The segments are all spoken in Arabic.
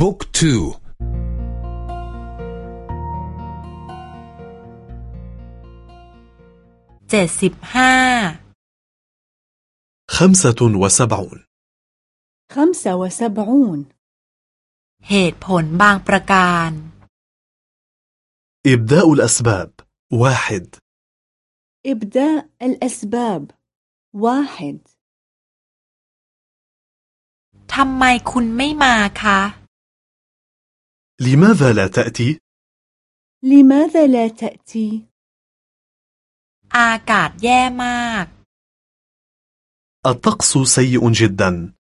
บุ๊กทูเจ็ดสิบห้า خمسة وسبعون خمسة وسبعون เหตุผลบางประการ إبداء الأسباب واحد إبداء الأسباب واحد ทำไมคุณไม่มาคะ لماذا لا تأتي؟ لماذا لا تأتي؟ อากาศแย่มาก الطقس سيء جدا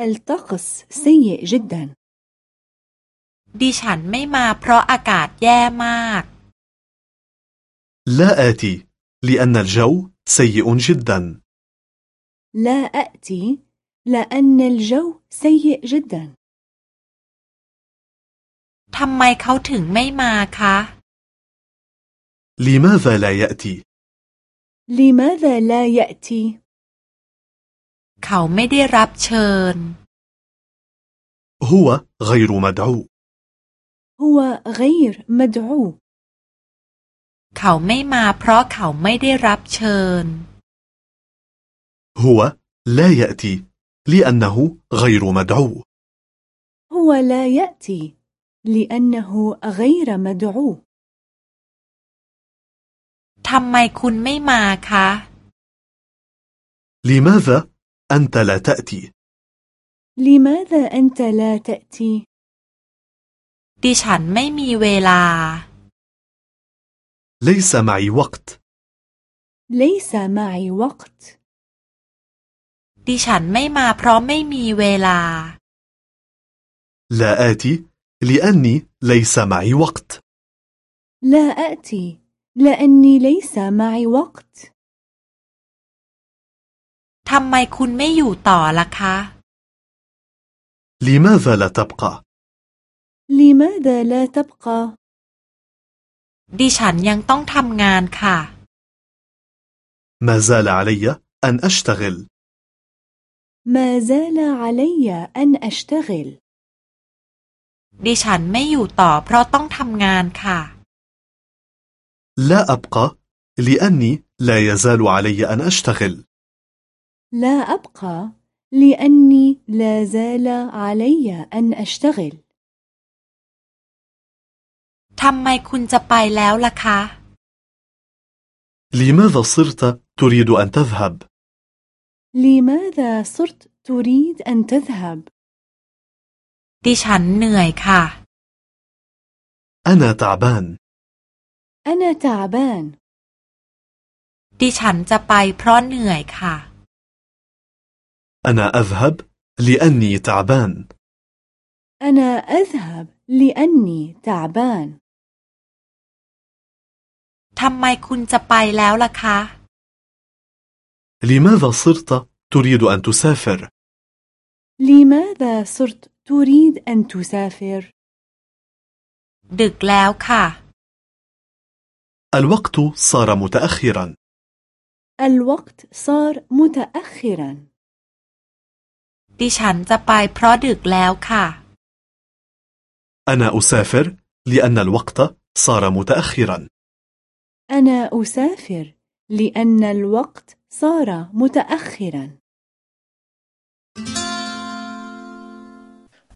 الطقس سيء جدا ดิฉันไม่มาเพราะอากาศแย่มาก لا آتي لأن الجو سيء جدا لا أأتي لأن الجو سيء جدا ทำไมเขาถึงไม่มาคะ لماذا لا يأتي؟ لماذا لا يأتي؟ เขาไม่ได้รับเชิญ هو غير مدعو هو غير مدعو เขาไม่มาเพราะเขาไม่ได้รับเชิญ هو لا يأتي لأنه غير مدعو هو لا يأتي لأنه غير مدعو ทำไมคุณไม่มาคะ لماذا أنت لا تأتي؟ لماذا أنت لا تأتي؟ ดิฉันไม่มีเวลา ليس معي وقت ليس معي وقت ดิฉันไม่มาเพราะไม่มีเวลา لا آتي لأني ليس معي وقت لا أأتي لأني ليس معي وقت ทำไมคุณไม่อยู่ต่อล่ะคะ لماذا لا تبقى؟ لماذا لا تبقى؟ ดิฉันยังต้องทำงานค่ะ ما زال علي أن أشتغل ما زال علي أن أشتغل ดิฉันไม่อยู่ต่อเพราะต้องทำงานค่ะ لا أبقى لأني لا يزال علي أن أشتغل لا أبقى لأني لا زال علي أن أشتغل ทำไมคุณจะไปแล้วล่ะคะ لماذا صرت تريد أن تذهب؟ لماذا صرت تريد أن تذهب؟ ดิฉันเหนื่อยค่ะ أنا تعبان أنا تعبان ดิฉันจะไปเพราะเหนื่อยค่ะ أنا أذهب لأني تعبان أنا أذهب لأني تعبان ทำไมคุณจะไปแล้วล่ะคะ لماذا صرت تريد أن تسافر؟ لماذا صرت تريد أن تسافر؟ ดึกแล้วค่ะ الوقت صار متأخرا الوقت صار متأخرا ดิฉันจะไปเพราะดึกแล้วค่ะ أنا أسافر لأن الوقت صار متأخرا أنا أسافر لأن الوقت صار متأخرا